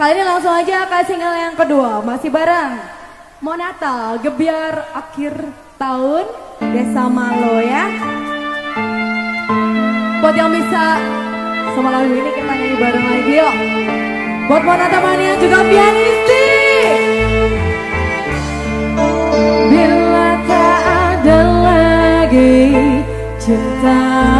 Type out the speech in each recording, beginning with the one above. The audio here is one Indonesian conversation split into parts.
Kali ini langsung aja ke single yang kedua. Masih bareng Monata Gebiar akhir tahun Desa Malo ya. Buat yang bisa sama lagu ini kita nyanyi bareng lagi yuk. Buat Monata Mania juga pianisti. Bila tak ada lagi cintamu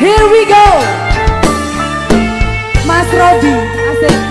Here we go. Mas Robi, asik.